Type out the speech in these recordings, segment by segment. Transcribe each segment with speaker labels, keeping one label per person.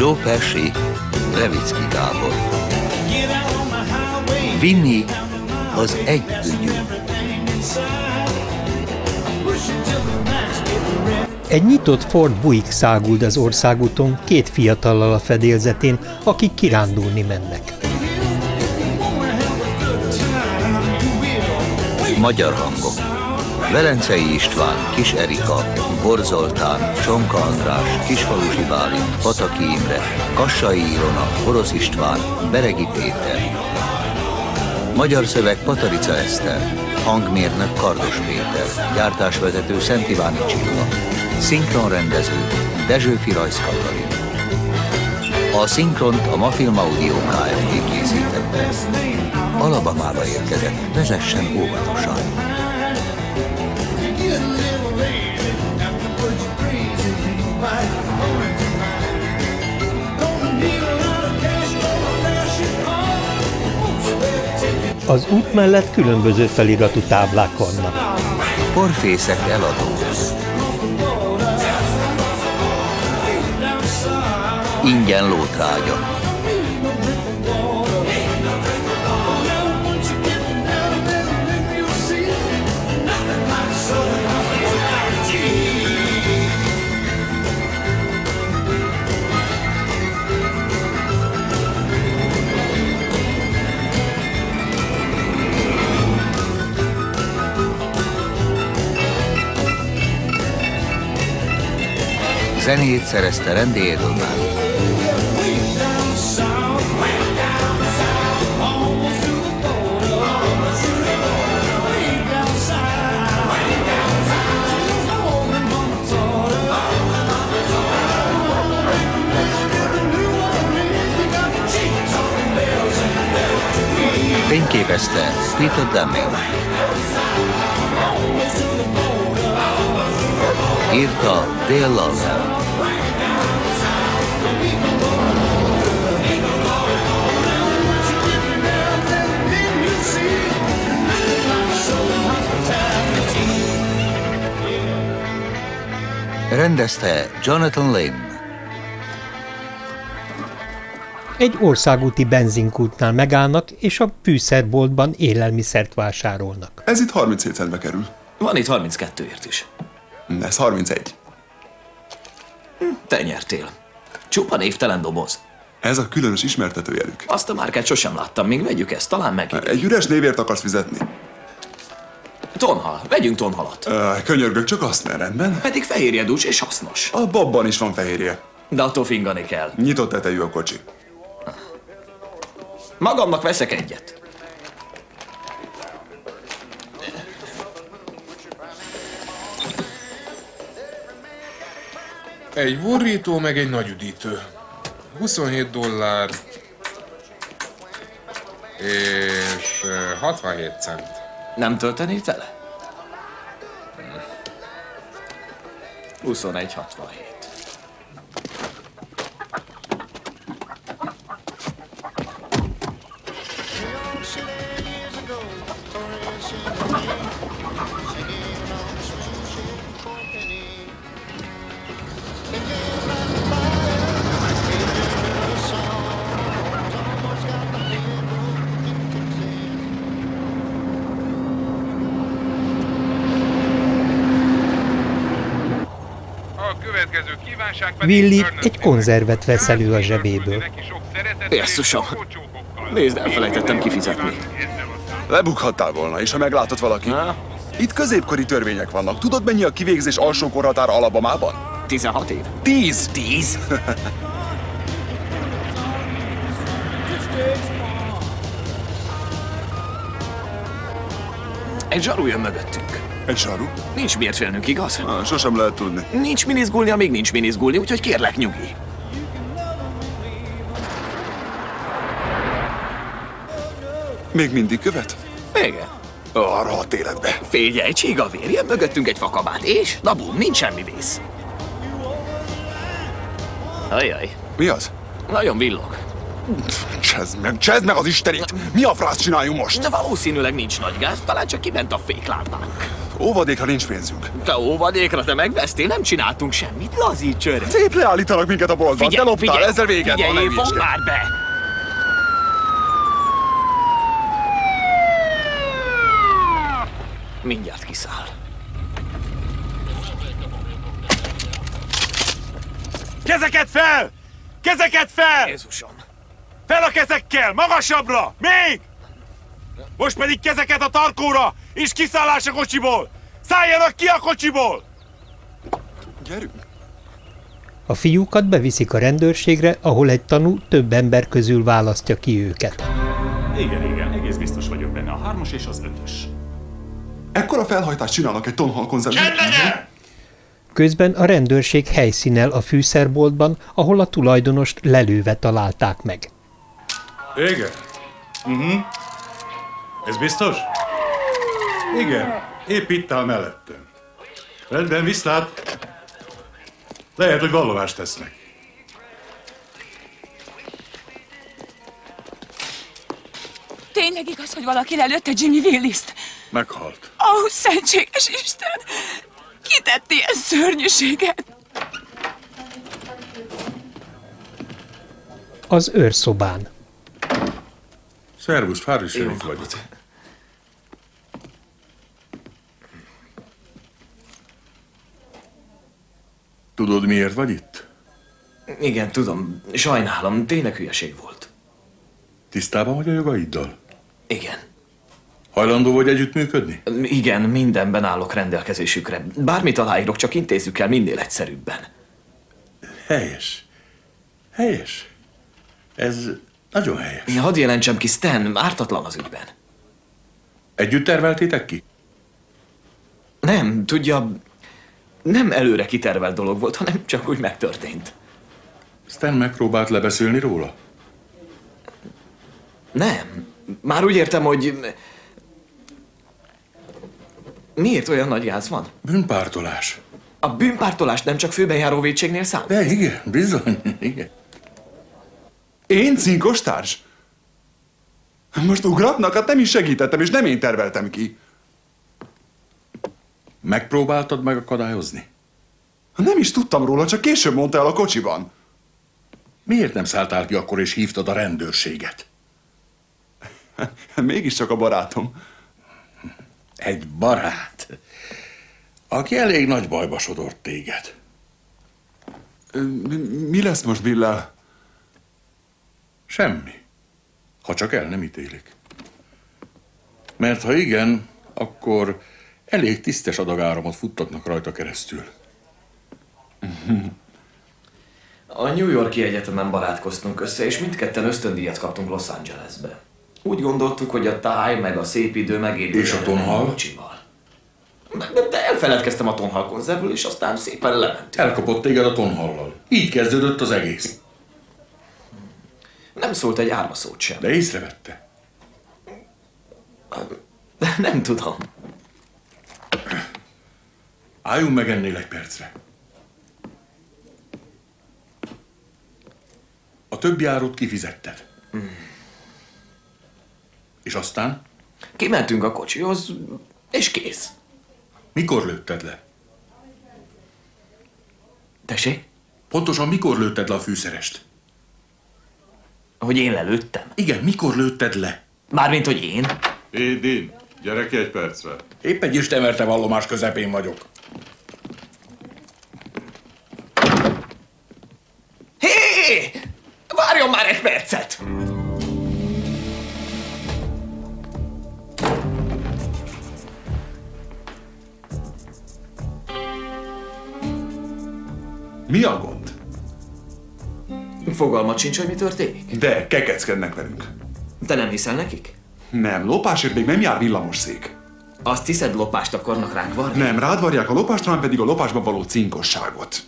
Speaker 1: Joe Pesci, Levicki Gábor. Vinni az együgyű.
Speaker 2: Egy nyitott Ford Buick száguld az országúton két fiatallal a fedélzetén, akik kirándulni mennek.
Speaker 1: Magyar hangok. Velencei István, Kis Erika, Borzoltán, Csonka András, Kisfalusi Bálint, Pataki Imre, Kassai Ilona, Orosz István, Beregi Péter. Magyar szöveg Patarica Eszter, hangmérnök Kardos Péter, gyártásvezető Szent Iváni Csilla, szinkronrendező Dezsőfi Rajsz Katalin. A szinkront a Mafilm Audio Kft. készítette. Alabamába érkezett, vezessen óvatosan.
Speaker 2: Az út mellett különböző feliratú táblák vannak.
Speaker 1: Porfészek eladó. Ingyen lótrágya. Zenét szerezte Randy Edelman. Fényképezte Peter Deming. Írta Dale Lawler. Rendezte Jonathan Lynn.
Speaker 2: Egy országúti benzinkútnál megállnak, és a fűszerboltban élelmiszert vásárolnak.
Speaker 3: Ez itt 37 centbe kerül.
Speaker 4: Van itt 32-ért is.
Speaker 3: Ez 31.
Speaker 4: Te nyertél. Csupa névtelen doboz.
Speaker 3: Ez a különös ismertetőjelük.
Speaker 4: Azt a márkát sosem láttam, még vegyük ezt, talán meg.
Speaker 3: Egy üres névért akarsz fizetni?
Speaker 4: Tonhal, vegyünk tonhalat.
Speaker 3: Ö, könyörgök, csak azt ne rendben.
Speaker 4: Pedig fehérje dús és hasznos.
Speaker 3: A babban is van fehérje.
Speaker 4: De attól fingani kell.
Speaker 3: Nyitott tetejű a kocsi.
Speaker 4: Magamnak veszek egyet.
Speaker 5: Egy borító, meg egy nagy üdítő. 27 dollár és eh, 67 cent.
Speaker 4: Nem töltené tele? 21.67.
Speaker 5: következő kívánság pedig
Speaker 2: Willy
Speaker 5: Ernest
Speaker 2: egy konzervet vesz elő a zsebéből.
Speaker 5: Csókokkal.
Speaker 4: Nézd, elfelejtettem kifizetni.
Speaker 3: Lebukhattál volna, és ha meglátott valaki.
Speaker 4: Na,
Speaker 3: Itt középkori törvények vannak. Tudod, mennyi a kivégzés alsó korhatár Alabamában?
Speaker 4: 16 év.
Speaker 3: Tíz!
Speaker 4: 10? Egy zsaru jön mögöttünk.
Speaker 3: Egy saru?
Speaker 4: Nincs miért félnünk, igaz?
Speaker 3: Ah, sosem lehet tudni.
Speaker 4: Nincs min izgulni, amíg nincs min izgulni, úgyhogy kérlek nyugi.
Speaker 3: Még mindig követ?
Speaker 4: Igen.
Speaker 3: Arra a életbe.
Speaker 4: Figyelj, csíga vér, jön mögöttünk egy fakabát, és na bum, nincs semmi vész. Ajaj,
Speaker 3: Mi az?
Speaker 4: nagyon villog.
Speaker 3: Csezd meg, csezd meg az istenét! Mi a frász csináljunk most?
Speaker 4: De valószínűleg nincs nagy gáz, talán csak kiment a féklámpánk.
Speaker 3: Óvadékra nincs pénzünk.
Speaker 4: Te óvadékra, te megvesztél, nem csináltunk semmit. Lazíts öreg.
Speaker 3: Szép leállítanak minket a boltban. Te loptál, ezzel véget van,
Speaker 4: figyelj, fogd
Speaker 3: hülyéskedj.
Speaker 4: már be! Mindjárt kiszáll.
Speaker 6: Kezeket fel! Kezeket fel!
Speaker 4: Jézusom!
Speaker 6: Fel a kezekkel! Magasabbra! Még! Most pedig kezeket a tarkóra! És kiszállás a kocsiból! Szálljanak ki a kocsiból!
Speaker 3: Gyerünk!
Speaker 2: A fiúkat beviszik a rendőrségre, ahol egy tanú több ember közül választja ki őket.
Speaker 7: Igen, igen, egész biztos vagyok benne. A hármas és az ötös.
Speaker 3: Ekkora felhajtást csinálnak egy tonhal konzervben.
Speaker 2: Közben a rendőrség helyszínel a fűszerboltban, ahol a tulajdonost lelőve találták meg.
Speaker 7: Igen. Uh-huh. Ez biztos? Igen, épp itt áll mellettem. Rendben, viszlát. Lehet, hogy vallomást tesznek.
Speaker 8: Tényleg igaz, hogy valaki lelőtte Jimmy Willis-t?
Speaker 7: Meghalt.
Speaker 8: Ó, oh, szentséges Isten! Ki tett ilyen szörnyűséget?
Speaker 2: Az őrszobán.
Speaker 7: Szervusz, Fári Serif vagyok. Tudod, miért vagy itt?
Speaker 4: Igen, tudom. Sajnálom, tényleg hülyeség volt.
Speaker 7: Tisztában vagy a jogaiddal?
Speaker 4: Igen.
Speaker 7: Hajlandó vagy együttműködni?
Speaker 4: Igen, mindenben állok rendelkezésükre. Bármit aláírok, csak intézzük el minél egyszerűbben.
Speaker 7: Helyes. Helyes. Ez nagyon helyes.
Speaker 4: Hadd jelentsem ki, Stan, ártatlan az ügyben.
Speaker 7: Együtt terveltétek ki?
Speaker 4: Nem, tudja, nem előre kitervelt dolog volt, hanem csak úgy megtörtént.
Speaker 7: Stan megpróbált lebeszélni róla?
Speaker 4: Nem. Már úgy értem, hogy... Miért olyan nagy gáz van?
Speaker 7: Bűnpártolás.
Speaker 4: A bűnpártolás nem csak főbejáró védségnél számít?
Speaker 7: De igen, bizony, igen.
Speaker 3: Én cinkos társ? Most ugratnak? Hát nem is segítettem, és nem én terveltem ki.
Speaker 7: Megpróbáltad megakadályozni?
Speaker 3: Nem is tudtam róla, csak később mondta el a kocsiban.
Speaker 7: Miért nem szálltál ki akkor és hívtad a rendőrséget?
Speaker 3: Mégiscsak a barátom.
Speaker 7: Egy barát, aki elég nagy bajba sodort téged.
Speaker 3: Mi, mi lesz most Billel?
Speaker 7: Semmi. Ha csak el nem ítélik. Mert ha igen, akkor elég tisztes adagáramot futtatnak rajta keresztül.
Speaker 4: A New Yorki Egyetemen barátkoztunk össze, és mindketten ösztöndíjat kaptunk Los Angelesbe. Úgy gondoltuk, hogy a táj, meg a szép idő megéri.
Speaker 7: És a tonhal?
Speaker 4: Kocsival. De, de elfeledkeztem a tonhal konzervről, és aztán szépen lementünk.
Speaker 7: Elkapott téged a tonhallal. Így kezdődött az egész.
Speaker 4: Nem szólt egy árva szót sem.
Speaker 7: De észrevette.
Speaker 4: Nem tudom.
Speaker 7: Álljunk meg ennél egy percre. A többi árut kifizetted. És aztán?
Speaker 4: Kimentünk a kocsihoz, és kész.
Speaker 7: Mikor lőtted le?
Speaker 4: Tessék?
Speaker 7: Pontosan mikor lőtted le a fűszerest?
Speaker 4: Hogy én lelőttem?
Speaker 7: Igen, mikor lőtted le?
Speaker 4: Mármint, hogy én?
Speaker 9: Édin, gyere ki egy percre.
Speaker 7: Épp egy istemerte vallomás közepén vagyok.
Speaker 4: Fogalmat sincs, hogy mi történik?
Speaker 3: De kekeckednek velünk.
Speaker 4: Te nem hiszel nekik?
Speaker 3: Nem, lopásért még nem jár villamosszék.
Speaker 4: Azt hiszed, lopást akarnak ránk varni?
Speaker 3: Nem, rád varják a lopást, hanem pedig a lopásban való cinkosságot.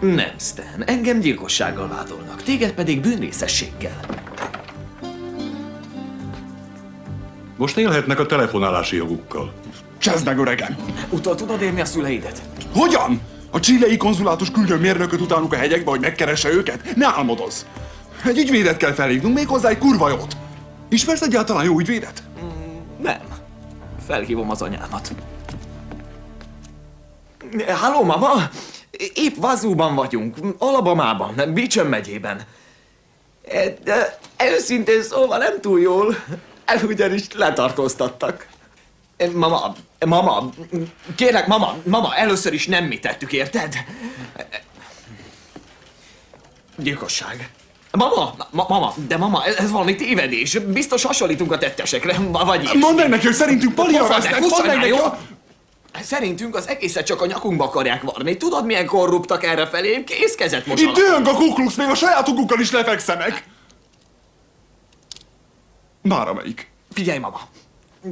Speaker 4: Nem, Stan. Engem gyilkossággal vádolnak, téged pedig bűnrészességgel.
Speaker 9: Most élhetnek a telefonálási jogukkal.
Speaker 3: Csezd meg, öregem!
Speaker 4: Utol tudod érni a szüleidet?
Speaker 3: Hogyan? A csilei konzulátus küldjön mérnököt utánuk a hegyekbe, hogy megkeresse őket? Ne álmodozz! Egy ügyvédet kell felhívnunk, még hozzá egy kurva jót. Ismersz egyáltalán jó ügyvédet?
Speaker 4: Nem. Felhívom az anyámat. Halló, mama! Épp Vazúban vagyunk, Alabamában, Beecham megyében. E, De őszintén szóval nem túl jól, ugyanis letartóztattak. E, Mama, mama, kérlek, mama, mama, először is nem mi tettük, érted? Gyilkosság. Mama, ma, mama, de mama, ez valami tévedés. Biztos hasonlítunk a tettesekre, vagy is.
Speaker 3: Mondd meg neki, hogy szerintünk
Speaker 4: meg,
Speaker 3: mondd meg neki!
Speaker 4: jó? Szerintünk az egészet csak a nyakunkba akarják varni. Tudod, milyen korruptak erre felé? Készkezet most.
Speaker 3: Itt dőnk a kuklux, még a saját ugukkal is lefekszenek! Már amelyik.
Speaker 4: Figyelj, mama.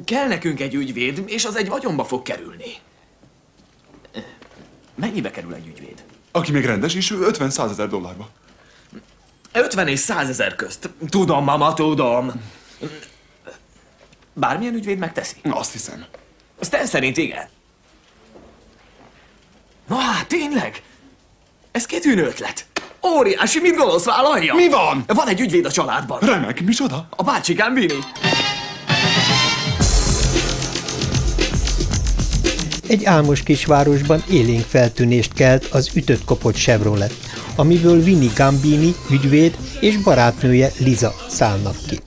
Speaker 4: Kell nekünk egy ügyvéd, és az egy vagyonba fog kerülni. Mennyibe kerül egy ügyvéd?
Speaker 3: Aki még rendes, és ő 50 ezer dollárba.
Speaker 4: 50 és 100 ezer közt. Tudom, mama, tudom. Bármilyen ügyvéd megteszi.
Speaker 3: Azt hiszem.
Speaker 4: Stan szerint igen. Na hát, tényleg? Ez kitűnő ötlet. Óriási, mit gondolsz, vállalja?
Speaker 3: Mi van?
Speaker 4: Van egy ügyvéd a családban.
Speaker 3: Remek, micsoda?
Speaker 4: A bácsikám Vini.
Speaker 2: Egy álmos kisvárosban élénk feltűnést kelt az ütött kopott Chevrolet, amiből Vinnie Gambini, ügyvéd és barátnője Liza szállnak ki.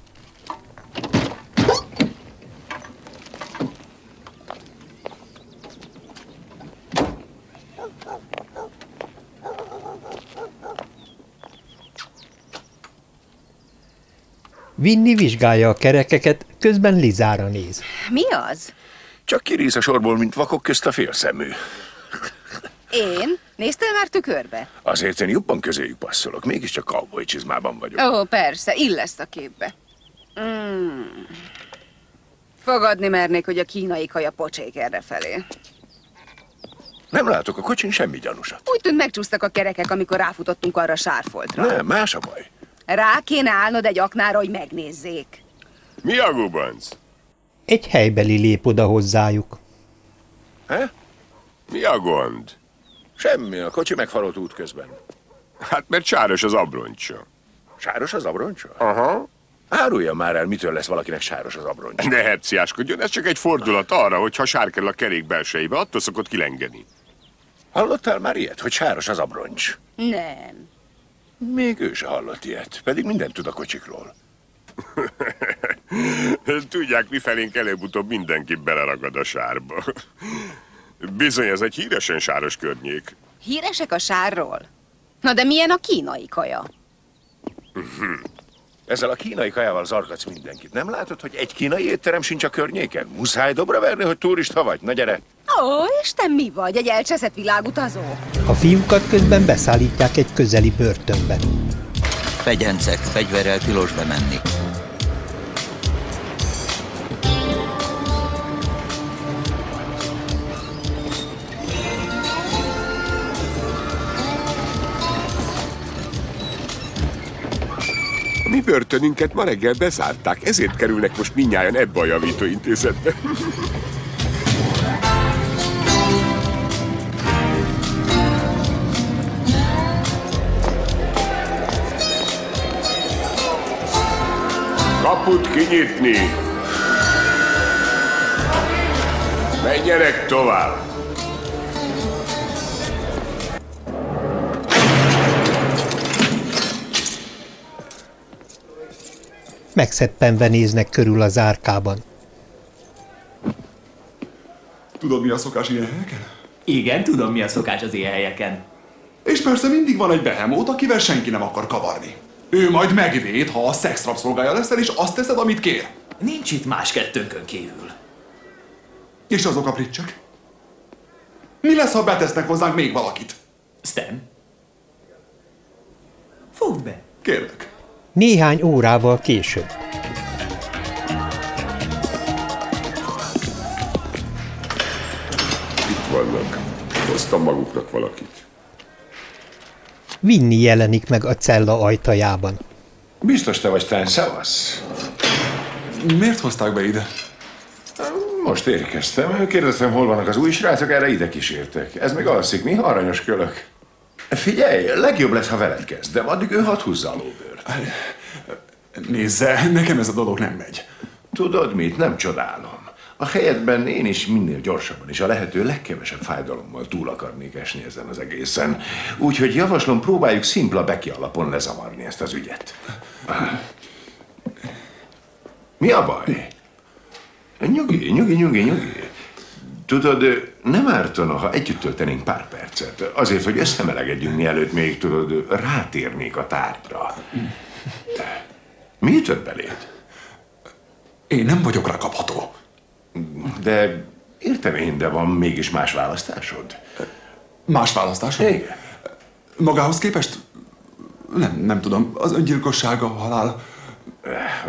Speaker 2: Vinni vizsgálja a kerekeket, közben Lizára néz.
Speaker 10: Mi az?
Speaker 11: Csak kirész a sorból, mint vakok közt a félszemű.
Speaker 10: Én? Néztél már tükörbe?
Speaker 11: Azért én jobban közéjük passzolok, mégiscsak cowboy csizmában vagyok.
Speaker 10: Ó, persze, illesz a képbe. Mm. Fogadni mernék, hogy a kínai kaja pocsék errefelé.
Speaker 11: Nem látok a kocsin semmi gyanúsat.
Speaker 10: Úgy tűnt megcsúsztak a kerekek, amikor ráfutottunk arra a sárfoltra.
Speaker 11: Nem, más a baj.
Speaker 10: Rá kéne állnod egy aknára, hogy megnézzék.
Speaker 12: Mi a gubanc?
Speaker 2: Egy helybeli lép oda hozzájuk.
Speaker 11: He?
Speaker 12: Mi a gond?
Speaker 11: Semmi, a kocsi megfarolt útközben.
Speaker 12: Hát mert sáros az abroncsa.
Speaker 11: Sáros az abroncsa?
Speaker 12: Aha.
Speaker 11: Árulja már el, mitől lesz valakinek sáros az abroncsa.
Speaker 12: Ne herciáskodjon, ez csak egy fordulat arra, hogy ha sár kerül a kerék belsejébe, attól szokott kilengeni.
Speaker 11: Hallottál már ilyet, hogy sáros az abroncs?
Speaker 10: Nem.
Speaker 11: Még ő se hallott ilyet, pedig mindent tud a kocsikról.
Speaker 12: Tudják, mi felénk előbb-utóbb mindenki beleragad a sárba. Bizony, ez egy híresen sáros környék.
Speaker 10: Híresek a sárról? Na de milyen a kínai kaja?
Speaker 11: Ezzel a kínai kajával zargatsz mindenkit. Nem látod, hogy egy kínai étterem sincs a környéken? Muszáj dobra verni, hogy turista vagy. Na gyere!
Speaker 10: Ó, és te mi vagy? Egy elcseszett világutazó?
Speaker 2: A fiúkat közben beszállítják egy közeli börtönbe.
Speaker 1: Fegyencek, fegyverrel tilos bemenni.
Speaker 12: A mi börtönünket ma reggel bezárták, ezért kerülnek most minnyáján ebbe a javítóintézetbe. Kaput kinyitni! Menjenek tovább!
Speaker 2: Megszeppenve néznek körül az árkában.
Speaker 3: Tudod, mi a szokás ilyen helyeken?
Speaker 4: Igen, tudom, mi a szokás az ilyen helyeken.
Speaker 3: És persze mindig van egy behemót, akivel senki nem akar kavarni. Ő majd megvéd, ha a szexrabszolgája leszel, és azt teszed, amit kér.
Speaker 4: Nincs itt más kettőnkön kívül.
Speaker 3: És azok a pricsek? Mi lesz, ha betesznek hozzánk még valakit?
Speaker 4: Stan? Fogd be.
Speaker 3: Kérlek.
Speaker 2: Néhány órával később.
Speaker 12: Itt vannak. Hoztam maguknak valakit.
Speaker 2: Vinni jelenik meg a cella ajtajában.
Speaker 11: Biztos te vagy Stan, szevasz.
Speaker 3: Miért hozták be ide?
Speaker 11: Most érkeztem. Kérdeztem, hol vannak az új srácok, erre ide kísértek. Ez még alszik, mi? Aranyos kölök. Figyelj, legjobb lesz, ha veled kezdem, addig ő hadd húzza a lóbőrt.
Speaker 3: Nézze, nekem ez a dolog nem megy.
Speaker 11: Tudod mit, nem csodálom. A helyedben én is minél gyorsabban és a lehető legkevesebb fájdalommal túl akarnék esni ezen az egészen. Úgyhogy javaslom, próbáljuk szimpla beki alapon lezavarni ezt az ügyet. Mi a baj? Nyugi, nyugi, nyugi, nyugi. Tudod, nem ártana, ha együtt töltenénk pár percet, azért, hogy összemelegedjünk, mielőtt még, tudod, rátérnék a tárgyra. Mi jutott beléd?
Speaker 3: Én nem vagyok rakapható.
Speaker 11: De értem én, de van mégis más választásod?
Speaker 3: Más választásod?
Speaker 11: Igen.
Speaker 3: Magához képest? Nem, nem tudom. Az öngyilkosság, a halál.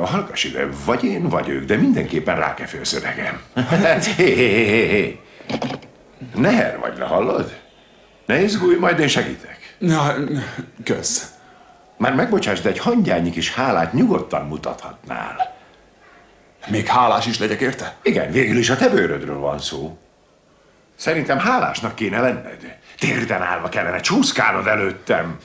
Speaker 11: Hallgass ide, vagy én, vagy ők, de mindenképpen rá kell főszövegem. hé, hé, hé, hé. Neher vagy le, hallod? Ne izgulj, majd én segítek.
Speaker 3: Ja, kösz.
Speaker 11: Már megbocsáss, de egy hangyányi kis hálát nyugodtan mutathatnál.
Speaker 3: Még hálás is legyek érte?
Speaker 11: Igen, végül is a te bőrödről van szó. Szerintem hálásnak kéne lenned. Térden állva kellene csúszkálnod előttem.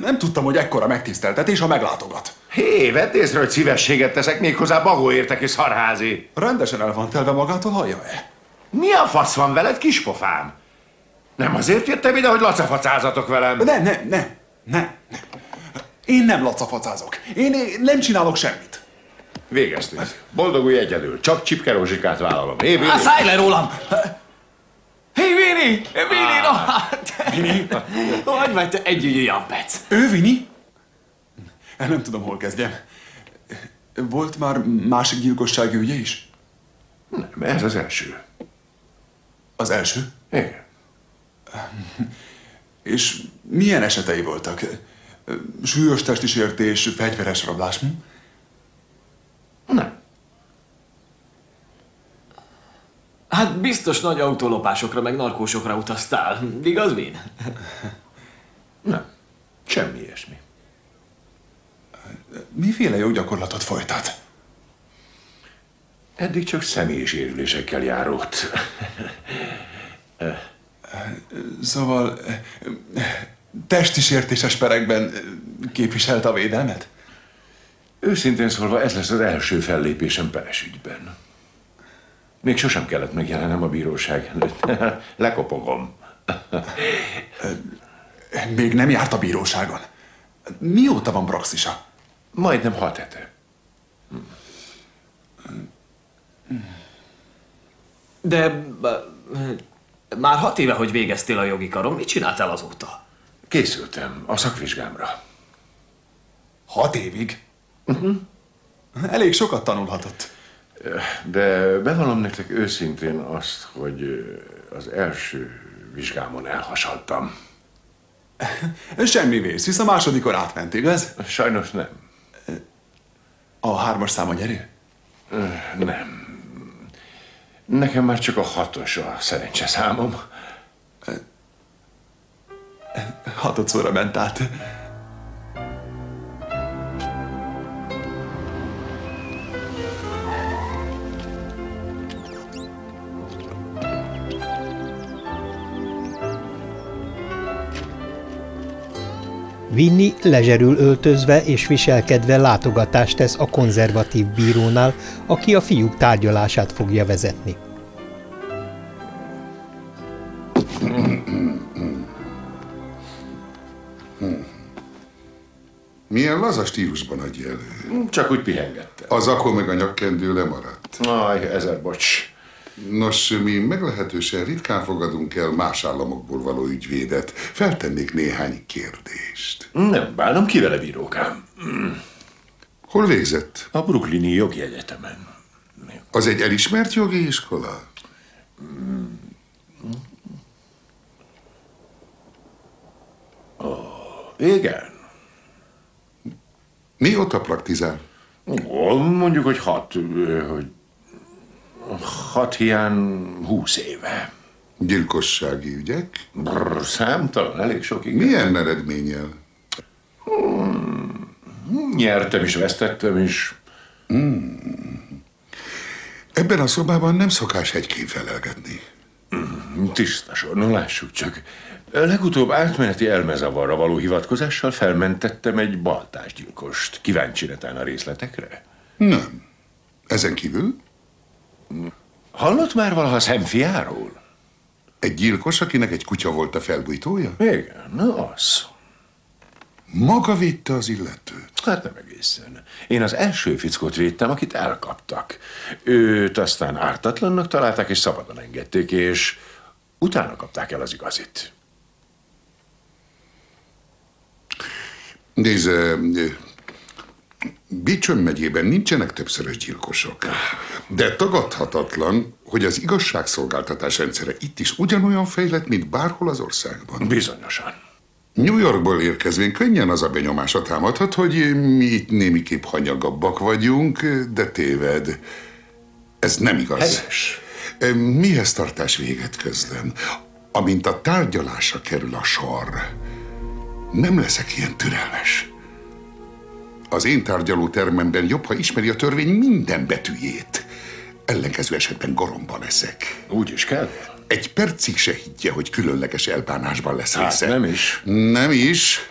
Speaker 3: Nem tudtam, hogy ekkora megtiszteltetés, ha meglátogat.
Speaker 11: Hé, vedd észre, hogy szívességet teszek méghozzá bagóértek és szarházi.
Speaker 3: Rendesen el van telve magától, hallja-e?
Speaker 11: Mi a fasz van veled, kispofám? Nem azért jöttem ide, hogy lacafacázatok velem.
Speaker 3: Ne, ne, ne, ne, ne. Én nem lacafacázok. Én, én nem csinálok semmit.
Speaker 11: Végeztünk. Boldogulj egyedül. Csak Csipke Rózsikát vállalom. Hé, Billy.
Speaker 4: Á, szállj le rólam! Hé, Vini! Vini, no hát!
Speaker 3: Vini?
Speaker 4: Hogy vagy te együgyű jampec?
Speaker 3: Ő Vini? Nem tudom, hol kezdjem. Volt már másik gyilkossági ügye is?
Speaker 11: Nem, ez az első.
Speaker 3: Az első?
Speaker 11: Igen.
Speaker 3: És milyen esetei voltak? Súlyos testi sértés, fegyveres rablás? Hm?
Speaker 11: Nem.
Speaker 4: Hát biztos nagy autólopásokra meg narkósokra utaztál. Igaz, Vin?
Speaker 11: Nem. Semmi ilyesmi.
Speaker 3: Miféle jó gyakorlatot folytat?
Speaker 11: Eddig csak személyi sérülésekkel járult.
Speaker 3: Szóval testi sértéses perekben képviselt a védelmet?
Speaker 11: Őszintén szólva ez lesz az első fellépésem peres ügyben. Még sosem kellett megjelennem a bíróság előtt. Lekopogom.
Speaker 3: Még nem járt a bíróságon. Mióta van praxisa?
Speaker 11: Majdnem hat hete.
Speaker 4: De már hat éve, hogy végeztél a jogi karon, mit csináltál azóta?
Speaker 11: Készültem a szakvizsgámra.
Speaker 3: Hat évig? Uh-huh. Elég sokat tanulhatott.
Speaker 11: De bevallom nektek őszintén azt, hogy az első vizsgámon elhasaltam.
Speaker 3: Semmi vész, hisz a másodikon átment, igaz?
Speaker 11: Sajnos nem.
Speaker 3: A hármas szám a nyerő?
Speaker 11: Nem. Nekem már csak a hatos a szerencse számom.
Speaker 3: Hatodszorra ment át.
Speaker 2: Vinni lezserül öltözve és viselkedve látogatást tesz a konzervatív bírónál, aki a fiúk tárgyalását fogja vezetni.
Speaker 13: Milyen laza stílusban adja elő?
Speaker 11: Csak úgy pihengettem.
Speaker 13: Az akkor meg a nyakkendő lemaradt.
Speaker 11: Aj, ezer bocs.
Speaker 13: Nos, mi meglehetősen ritkán fogadunk el más államokból való ügyvédet. Feltennék néhány kérdést.
Speaker 11: Nem bánom, ki vele bírókám.
Speaker 13: Hol végzett?
Speaker 11: A Brooklyni Jogi Egyetemen.
Speaker 13: Az egy elismert jogi iskola?
Speaker 11: Igen.
Speaker 13: Mióta praktizál?
Speaker 11: Ó, mondjuk, hogy hat, hogy hat hiány húsz éve.
Speaker 13: Gyilkossági ügyek?
Speaker 11: Brr, számtalan, elég sok, igen.
Speaker 13: Milyen eredménnyel?
Speaker 11: Nyertem is, vesztettem is.
Speaker 13: Hmm. Ebben a szobában nem szokás hegykén felelgetni.
Speaker 11: Tiszta sor, no lássuk csak. Legutóbb átmeneti elmezavarra való hivatkozással felmentettem egy baltásgyilkost. Kíváncsi netán a részletekre?
Speaker 13: Nem. Ezen kívül?
Speaker 11: Hallott már valaha szemfiáról?
Speaker 13: Egy gyilkos, akinek egy kutya volt a felbújtója?
Speaker 11: Igen, na az.
Speaker 13: Maga védte az illetőt?
Speaker 11: Hát nem egészen. Én az első fickót védtem, akit elkaptak. Őt aztán ártatlannak találták, és szabadon engedték, és utána kapták el az igazit.
Speaker 13: Nézze, Bicsön megyében nincsenek többszörös gyilkosok. De tagadhatatlan, hogy az igazságszolgáltatás rendszere itt is ugyanolyan fejlett, mint bárhol az országban.
Speaker 11: Bizonyosan.
Speaker 13: New Yorkból érkezvén könnyen az a benyomása támadhat, hogy mi itt némiképp hanyagabbak vagyunk, de téved. Ez nem igaz.
Speaker 11: Helyes.
Speaker 13: Mihez tartás véget közlöm? Amint a tárgyalásra kerül a sor, nem leszek ilyen türelmes. Az én tárgyaló termemben jobb, ha ismeri a törvény minden betűjét. Ellenkező esetben goromba leszek.
Speaker 11: Úgy is kell.
Speaker 13: Egy percig se higgye, hogy különleges elbánásban lesz
Speaker 11: Hát
Speaker 13: része.
Speaker 11: nem is.
Speaker 13: Nem is.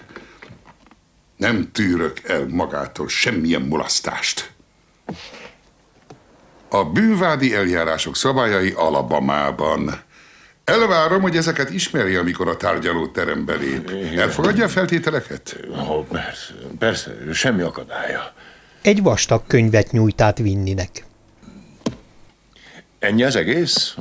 Speaker 13: Nem tűrök el magától semmilyen mulasztást. A bűnvádi eljárások szabályai Alabamában. Elvárom, hogy ezeket ismerje, amikor a tárgyaló terembe lép. Elfogadja a feltételeket?
Speaker 11: Oh, persze, persze, semmi akadálya.
Speaker 2: Egy vastag könyvet nyújt át Vinninek.
Speaker 11: Ennyi az egész?